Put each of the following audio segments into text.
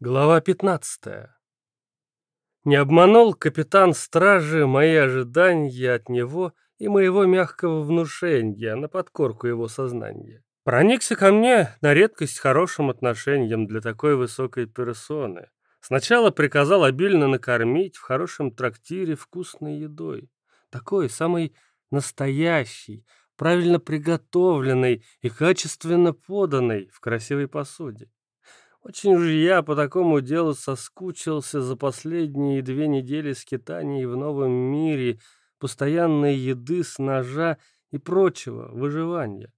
Глава 15. Не обманул капитан стражи мои ожидания от него и моего мягкого внушения на подкорку его сознания. Проникся ко мне на редкость хорошим отношением для такой высокой персоны. Сначала приказал обильно накормить в хорошем трактире вкусной едой. Такой, самый настоящий, правильно приготовленной и качественно поданной в красивой посуде. Очень же я по такому делу соскучился за последние две недели скитаний в новом мире, постоянной еды с ножа и прочего выживания.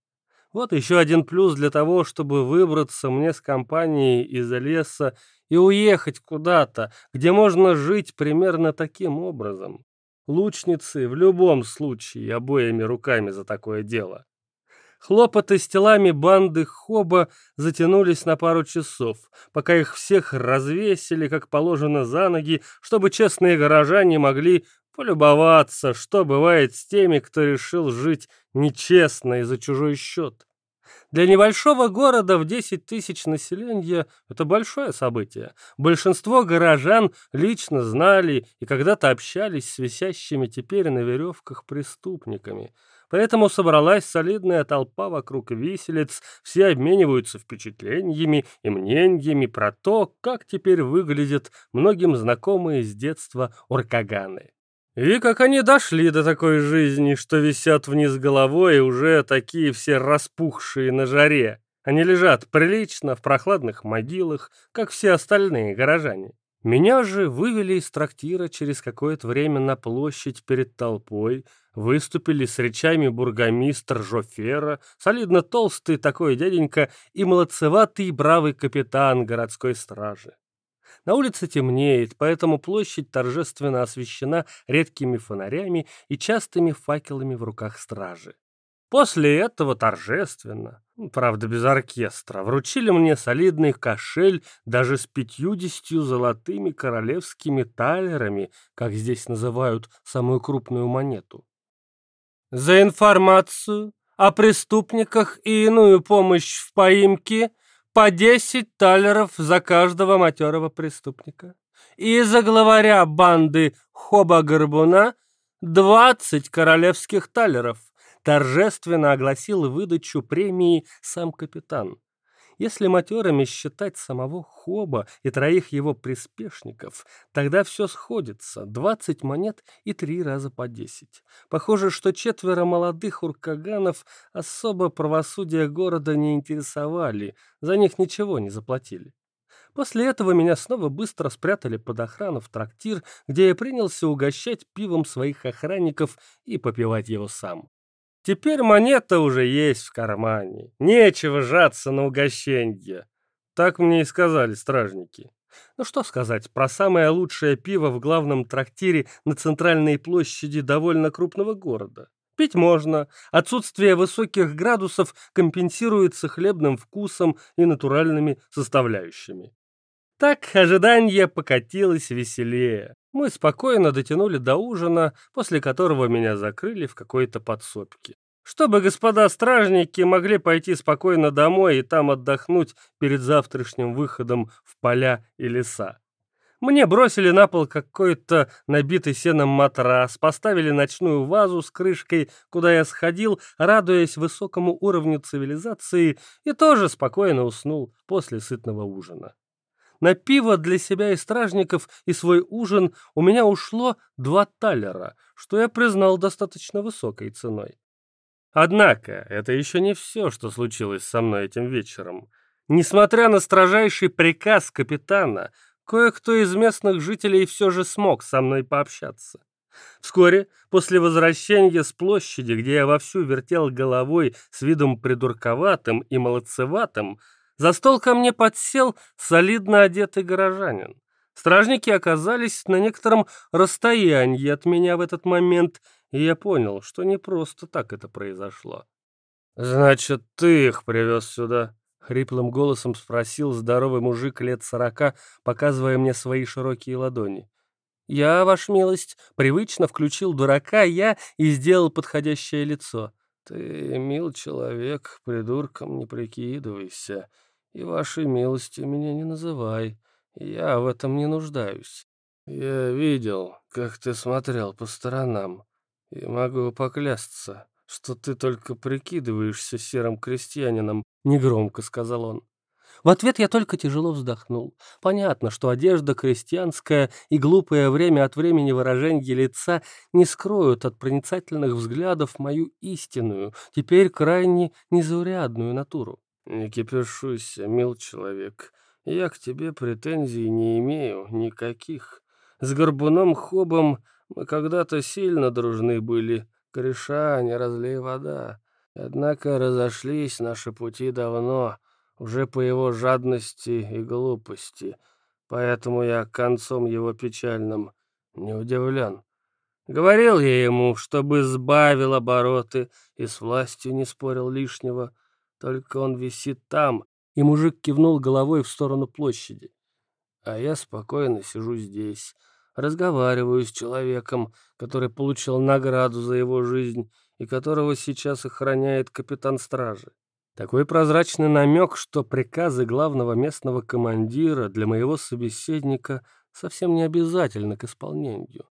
Вот еще один плюс для того, чтобы выбраться мне с компанией из леса и уехать куда-то, где можно жить примерно таким образом. Лучницы в любом случае обоими руками за такое дело. Хлопоты с телами банды Хоба затянулись на пару часов, пока их всех развесили, как положено, за ноги, чтобы честные горожане могли полюбоваться, что бывает с теми, кто решил жить нечестно и за чужой счет. Для небольшого города в 10 тысяч населения это большое событие. Большинство горожан лично знали и когда-то общались с висящими теперь на веревках преступниками – Поэтому собралась солидная толпа вокруг виселиц, все обмениваются впечатлениями и мнениями про то, как теперь выглядят многим знакомые с детства уркаганы. И как они дошли до такой жизни, что висят вниз головой и уже такие все распухшие на жаре. Они лежат прилично в прохладных могилах, как все остальные горожане. Меня же вывели из трактира через какое-то время на площадь перед толпой, выступили с речами бургомистр Жофера, солидно толстый такой дяденька и молодцеватый бравый капитан городской стражи. На улице темнеет, поэтому площадь торжественно освещена редкими фонарями и частыми факелами в руках стражи. После этого торжественно, правда без оркестра, вручили мне солидный кошель даже с пятьюдесятью золотыми королевскими талерами, как здесь называют самую крупную монету. За информацию о преступниках и иную помощь в поимке по десять талеров за каждого матерого преступника. И за главаря банды Хоба-Горбуна двадцать королевских талеров торжественно огласил выдачу премии сам капитан. Если матерами считать самого Хоба и троих его приспешников, тогда все сходится — двадцать монет и три раза по десять. Похоже, что четверо молодых уркаганов особо правосудие города не интересовали, за них ничего не заплатили. После этого меня снова быстро спрятали под охрану в трактир, где я принялся угощать пивом своих охранников и попивать его сам. Теперь монета уже есть в кармане. Нечего жаться на угощенье. Так мне и сказали стражники. Ну что сказать про самое лучшее пиво в главном трактире на центральной площади довольно крупного города. Пить можно, отсутствие высоких градусов компенсируется хлебным вкусом и натуральными составляющими. Так ожидание покатилось веселее. Мы спокойно дотянули до ужина, после которого меня закрыли в какой-то подсобке. Чтобы господа стражники могли пойти спокойно домой и там отдохнуть перед завтрашним выходом в поля и леса. Мне бросили на пол какой-то набитый сеном матрас, поставили ночную вазу с крышкой, куда я сходил, радуясь высокому уровню цивилизации, и тоже спокойно уснул после сытного ужина. На пиво для себя и стражников и свой ужин у меня ушло два талера, что я признал достаточно высокой ценой. Однако это еще не все, что случилось со мной этим вечером. Несмотря на строжайший приказ капитана, кое-кто из местных жителей все же смог со мной пообщаться. Вскоре, после возвращения с площади, где я вовсю вертел головой с видом придурковатым и молодцеватым, за стол ко мне подсел солидно одетый горожанин. Стражники оказались на некотором расстоянии от меня в этот момент, и я понял, что не просто так это произошло. «Значит, ты их привез сюда?» — хриплым голосом спросил здоровый мужик лет сорока, показывая мне свои широкие ладони. «Я, ваша милость, привычно включил дурака я и сделал подходящее лицо. Ты, мил человек, придурком не прикидывайся», и вашей милостью меня не называй. Я в этом не нуждаюсь. Я видел, как ты смотрел по сторонам, и могу поклясться, что ты только прикидываешься серым крестьянином, негромко сказал он. В ответ я только тяжело вздохнул. Понятно, что одежда крестьянская и глупое время от времени выражение лица не скроют от проницательных взглядов мою истинную, теперь крайне незаурядную натуру. «Не кипишуйся, мил человек. Я к тебе претензий не имею, никаких. С Горбуном Хобом мы когда-то сильно дружны были. Кореша, не разлей вода. Однако разошлись наши пути давно» уже по его жадности и глупости, поэтому я концом его печальным не удивлен. Говорил я ему, чтобы сбавил обороты и с властью не спорил лишнего, только он висит там, и мужик кивнул головой в сторону площади. А я спокойно сижу здесь, разговариваю с человеком, который получил награду за его жизнь и которого сейчас охраняет капитан стражи. Такой прозрачный намек, что приказы главного местного командира для моего собеседника совсем не обязательны к исполнению.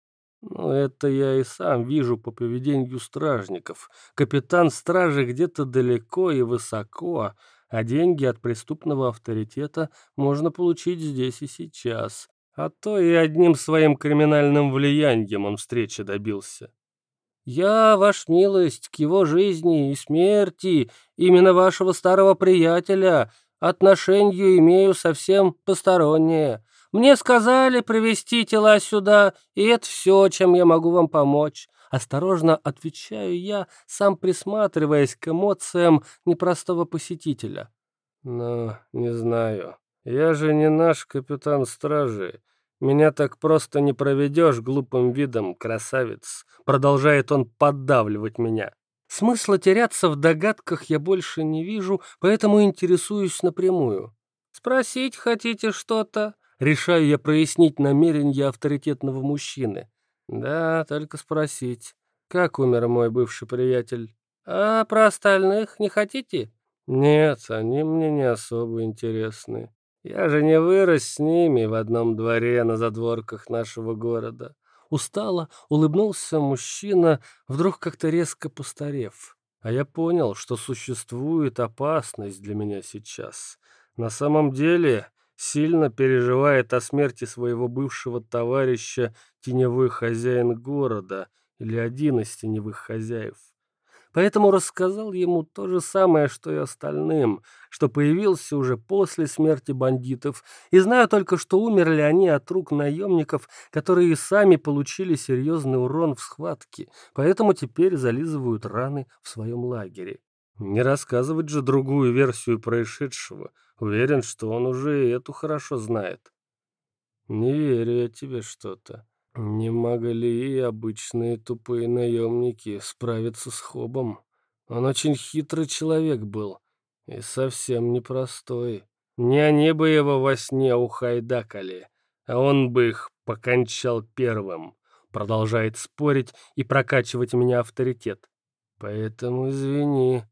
Но это я и сам вижу по поведению стражников. Капитан стражи где-то далеко и высоко, а деньги от преступного авторитета можно получить здесь и сейчас. А то и одним своим криминальным влиянием он встречи добился. Я, ваш милость, к его жизни и смерти, именно вашего старого приятеля, отношению имею совсем постороннее. Мне сказали привести тела сюда, и это все, чем я могу вам помочь. Осторожно отвечаю я, сам присматриваясь к эмоциям непростого посетителя. Но не знаю. Я же не наш капитан стражи. Меня так просто не проведешь глупым видом, красавец. Продолжает он поддавливать меня. Смысла теряться в догадках я больше не вижу, поэтому интересуюсь напрямую. «Спросить хотите что-то?» Решаю я прояснить намерения авторитетного мужчины. «Да, только спросить. Как умер мой бывший приятель?» «А про остальных не хотите?» «Нет, они мне не особо интересны. Я же не вырос с ними в одном дворе на задворках нашего города. Устало улыбнулся мужчина, вдруг как-то резко постарев. А я понял, что существует опасность для меня сейчас. На самом деле сильно переживает о смерти своего бывшего товарища теневой хозяин города или один из теневых хозяев поэтому рассказал ему то же самое, что и остальным, что появился уже после смерти бандитов, и знаю только, что умерли они от рук наемников, которые сами получили серьезный урон в схватке, поэтому теперь зализывают раны в своем лагере. Не рассказывать же другую версию происшедшего. Уверен, что он уже и эту хорошо знает. Не верю я тебе что-то. Не могли и обычные тупые наемники справиться с Хобом. Он очень хитрый человек был и совсем непростой. Не они бы его во сне ухайдакали, а он бы их покончал первым. Продолжает спорить и прокачивать меня авторитет. Поэтому извини,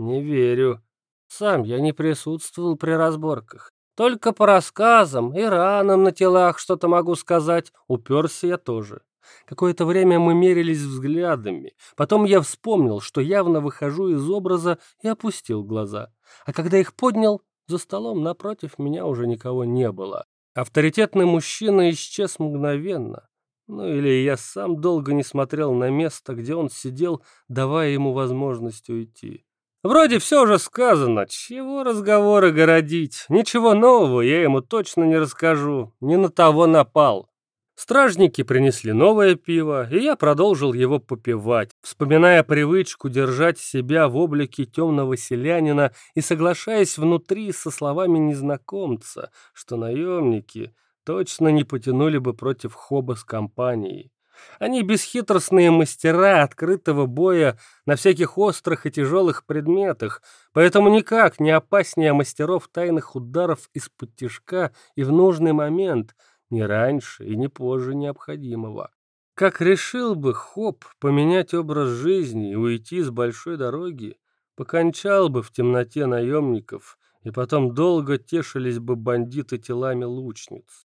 не верю. Сам я не присутствовал при разборках. Только по рассказам и ранам на телах что-то могу сказать. Уперся я тоже. Какое-то время мы мерились взглядами. Потом я вспомнил, что явно выхожу из образа и опустил глаза. А когда их поднял, за столом напротив меня уже никого не было. Авторитетный мужчина исчез мгновенно. Ну или я сам долго не смотрел на место, где он сидел, давая ему возможность уйти. Вроде все уже сказано, чего разговоры городить. Ничего нового я ему точно не расскажу, не на того напал. Стражники принесли новое пиво, и я продолжил его попивать, вспоминая привычку держать себя в облике темного селянина и соглашаясь внутри со словами незнакомца, что наемники точно не потянули бы против Хоба с компанией. Они бесхитростные мастера открытого боя на всяких острых и тяжелых предметах, поэтому никак не опаснее мастеров тайных ударов из-под тяжка и в нужный момент, не раньше и не позже необходимого. Как решил бы Хоп поменять образ жизни и уйти с большой дороги, покончал бы в темноте наемников и потом долго тешились бы бандиты телами лучниц.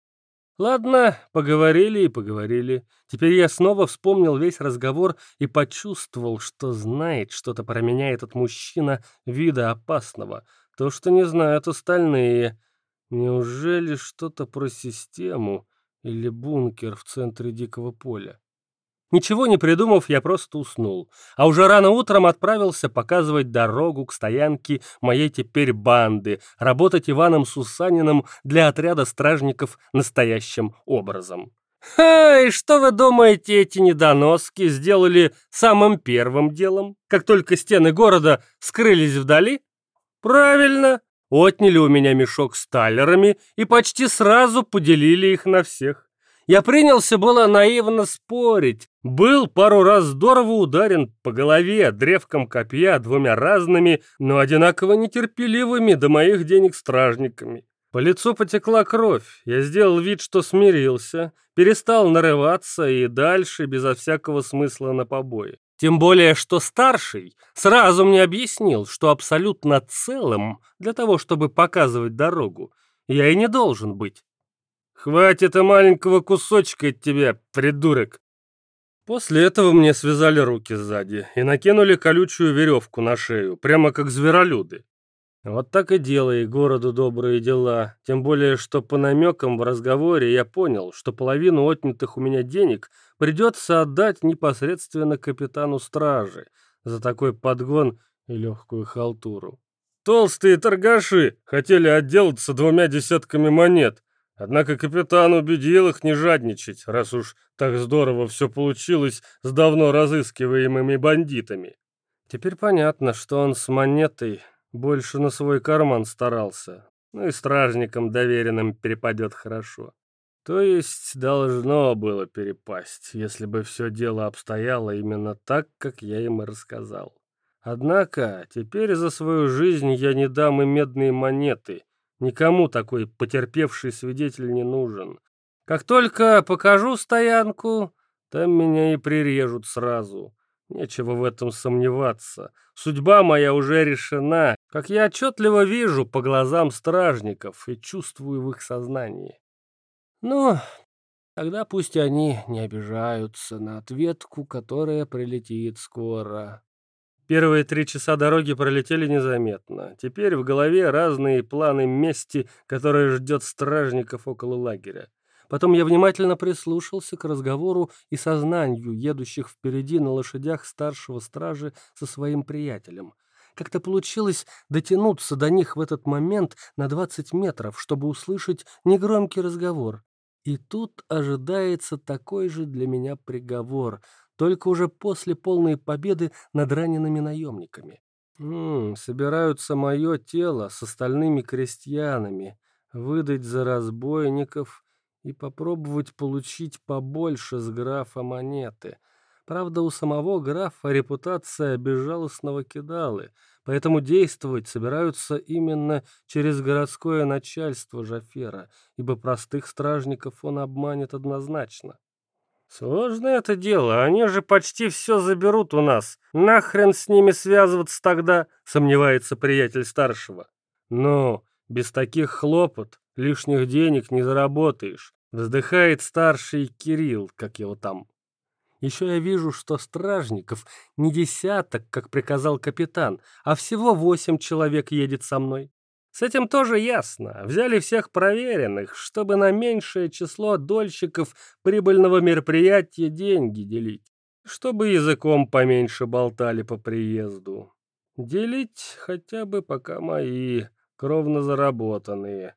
Ладно, поговорили и поговорили. Теперь я снова вспомнил весь разговор и почувствовал, что знает что-то про меня этот мужчина вида опасного, то, что не знают остальные. Неужели что-то про систему или бункер в центре дикого поля? Ничего не придумав, я просто уснул, а уже рано утром отправился показывать дорогу к стоянке моей теперь банды, работать Иваном Сусаниным для отряда стражников настоящим образом. И что вы думаете, эти недоноски сделали самым первым делом, как только стены города скрылись вдали? Правильно, отняли у меня мешок с талерами и почти сразу поделили их на всех. Я принялся было наивно спорить. Был пару раз здорово ударен по голове древком копья двумя разными, но одинаково нетерпеливыми до моих денег стражниками. По лицу потекла кровь. Я сделал вид, что смирился, перестал нарываться и дальше безо всякого смысла на побои. Тем более, что старший сразу мне объяснил, что абсолютно целым для того, чтобы показывать дорогу, я и не должен быть. «Хватит и маленького кусочка от тебя, придурок!» После этого мне связали руки сзади и накинули колючую веревку на шею, прямо как зверолюды. Вот так и делай городу добрые дела, тем более, что по намекам в разговоре я понял, что половину отнятых у меня денег придется отдать непосредственно капитану стражи за такой подгон и легкую халтуру. Толстые торгаши хотели отделаться двумя десятками монет, Однако капитан убедил их не жадничать, раз уж так здорово все получилось с давно разыскиваемыми бандитами. Теперь понятно, что он с монетой больше на свой карман старался. Ну и стражникам доверенным перепадет хорошо. То есть должно было перепасть, если бы все дело обстояло именно так, как я им и рассказал. Однако теперь за свою жизнь я не дам и медные монеты — Никому такой потерпевший свидетель не нужен. Как только покажу стоянку, там меня и прирежут сразу. Нечего в этом сомневаться. Судьба моя уже решена, как я отчетливо вижу по глазам стражников и чувствую в их сознании. Ну, тогда пусть они не обижаются на ответку, которая прилетит скоро. Первые три часа дороги пролетели незаметно. Теперь в голове разные планы мести, которые ждет стражников около лагеря. Потом я внимательно прислушался к разговору и сознанию едущих впереди на лошадях старшего стражи со своим приятелем. Как-то получилось дотянуться до них в этот момент на 20 метров, чтобы услышать негромкий разговор. И тут ожидается такой же для меня приговор — только уже после полной победы над ранеными наемниками. М -м, собираются мое тело с остальными крестьянами выдать за разбойников и попробовать получить побольше с графа монеты. Правда, у самого графа репутация безжалостного кидалы, поэтому действовать собираются именно через городское начальство Жафера, ибо простых стражников он обманет однозначно. «Сложное это дело, они же почти все заберут у нас. Нахрен с ними связываться тогда?» — сомневается приятель старшего. «Ну, без таких хлопот лишних денег не заработаешь», — вздыхает старший Кирилл, как его там. Еще я вижу, что стражников не десяток, как приказал капитан, а всего восемь человек едет со мной. С этим тоже ясно. Взяли всех проверенных, чтобы на меньшее число дольщиков прибыльного мероприятия деньги делить. Чтобы языком поменьше болтали по приезду. Делить хотя бы пока мои, кровно заработанные.